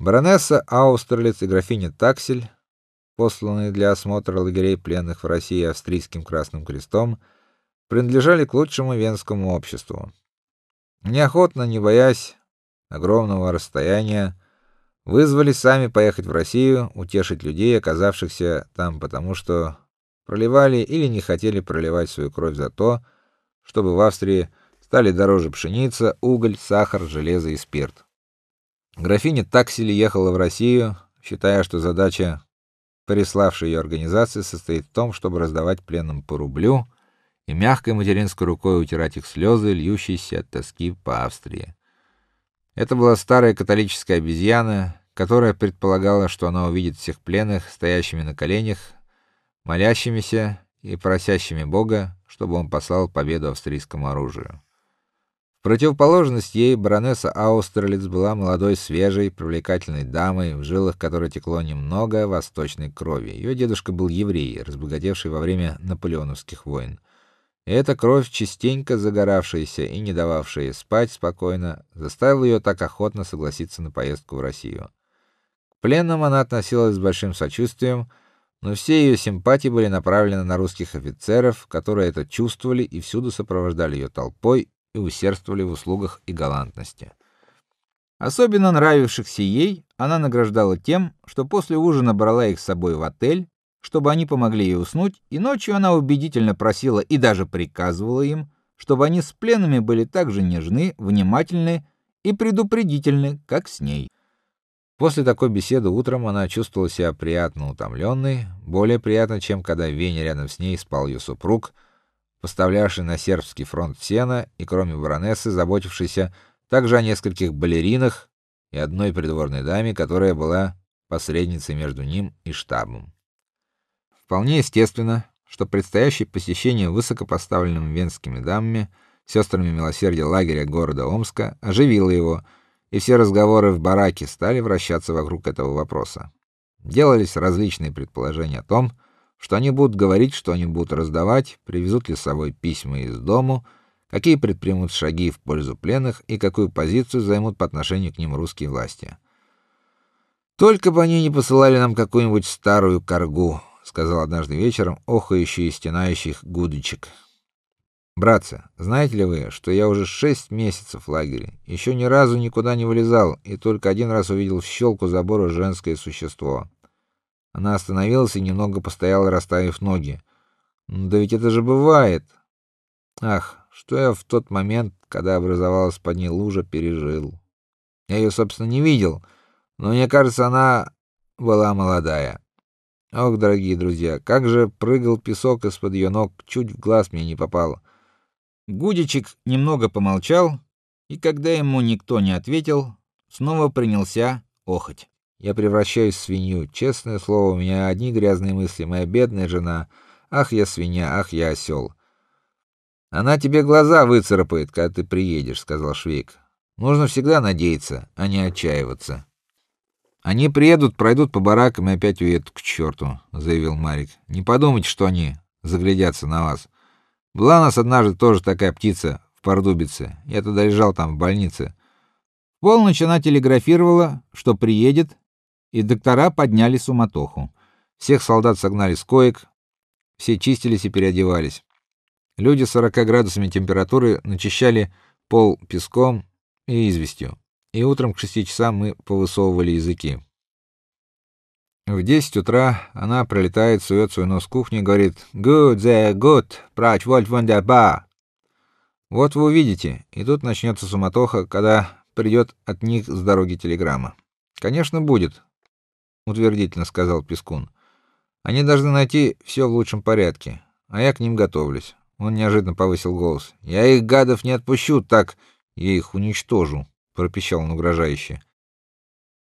Баронесса Аустерлиц и графиня Таксель, посланные для осмотра лагерей пленных в России австрийским Красным Крестом, принадлежали к лучшему венскому обществу. Неохотно, не боясь огромного расстояния, вызвали сами поехать в Россию, утешить людей, оказавшихся там потому, что проливали или не хотели проливать свою кровь за то, чтобы в Австрии стали дороже пшеница, уголь, сахар, железо и спирт. Графиня Таксили ехала в Россию, считая, что задача приславшей ее организации состоит в том, чтобы раздавать пленным по рублю и мягкой материнской рукой утирать их слезы, льющиеся от тоски по Австрии. Это была старая католическая обезьяна, которая предполагала, что она увидит всех пленных стоящими на коленях, молящимися и просящими Бога, чтобы он послал победу австрийскому оружию. В противоположность ей баронесса Аустерлиц была молодой, свежей, привлекательной дамой, в жилах которой текло немного восточной крови. Ее дедушка был еврей, разбогатевший во время наполеоновских войн. И эта кровь, частенько загоравшаяся и не дававшая спать спокойно, заставила ее так охотно согласиться на поездку в Россию. К пленным она относилась с большим сочувствием, но все ее симпатии были направлены на русских офицеров, которые это чувствовали и всюду сопровождали ее толпой и усердствовали в услугах и галантности. Особенно нравившихся ей она награждала тем, что после ужина брала их с собой в отель, чтобы они помогли ей уснуть, и ночью она убедительно просила и даже приказывала им, чтобы они с пленными были так же нежны, внимательны и предупредительны, как с ней. После такой беседы утром она чувствовала себя приятно утомленной, более приятно, чем когда в рядом с ней спал ее супруг, поставлявший на сербский фронт сена и кроме баронессы заботившийся также о нескольких балеринах и одной придворной даме, которая была посредницей между ним и штабом. Вполне естественно, что предстоящее посещение высокопоставленными венскими дамами, сестрами милосердия лагеря города Омска оживило его, и все разговоры в бараке стали вращаться вокруг этого вопроса. Делались различные предположения о том, что они будут говорить, что они будут раздавать, привезут ли с собой письма из дому, какие предпримут шаги в пользу пленных и какую позицию займут по отношению к ним русские власти. Только бы они не посылали нам какую-нибудь старую каргу, сказал однажды вечером охающий и стенающий гудочек. Братцы, знаете ли вы, что я уже шесть месяцев в лагере, еще ни разу никуда не вылезал и только один раз увидел в щелку забора женское существо. Она остановилась и немного постояла, расставив ноги. Да ведь это же бывает. Ах, что я в тот момент, когда образовалась под ней лужа, пережил. Я ее, собственно, не видел, но мне кажется, она была молодая. Ох, дорогие друзья, как же прыгал песок из-под ее ног, чуть в глаз мне не попало. Гудичек немного помолчал, и когда ему никто не ответил, снова принялся охоть. Я превращаюсь в свинью. Честное слово, у меня одни грязные мысли. Моя бедная жена. Ах, я свинья, ах, я осел. Она тебе глаза выцарапает, когда ты приедешь, сказал Швейк. Нужно всегда надеяться, а не отчаиваться. Они приедут, пройдут по баракам и опять уедут к черту», — заявил Марик. Не подумайте, что они заглядятся на вас. Была у нас однажды тоже такая птица в Пордубице. Я тогда лежал там в больнице. В полночь она телеграфировала, что приедет, и доктора подняли суматоху. Всех солдат согнали с коек, все чистились и переодевались. Люди с 40 градусами температуры начищали пол песком и известью. И утром к шести часам мы повысовывали языки. В десять утра она пролетает, сует свой нос в кухню и говорит: "Good, the good, прать вольт wunderbar". Вот вы увидите, и тут начнется суматоха, когда придет от них с дороги телеграмма. Конечно, будет, утвердительно сказал Пескун. Они должны найти все в лучшем порядке, а я к ним готовлюсь. Он неожиданно повысил голос. Я их гадов не отпущу, так я их уничтожу, пропищал он угрожающе.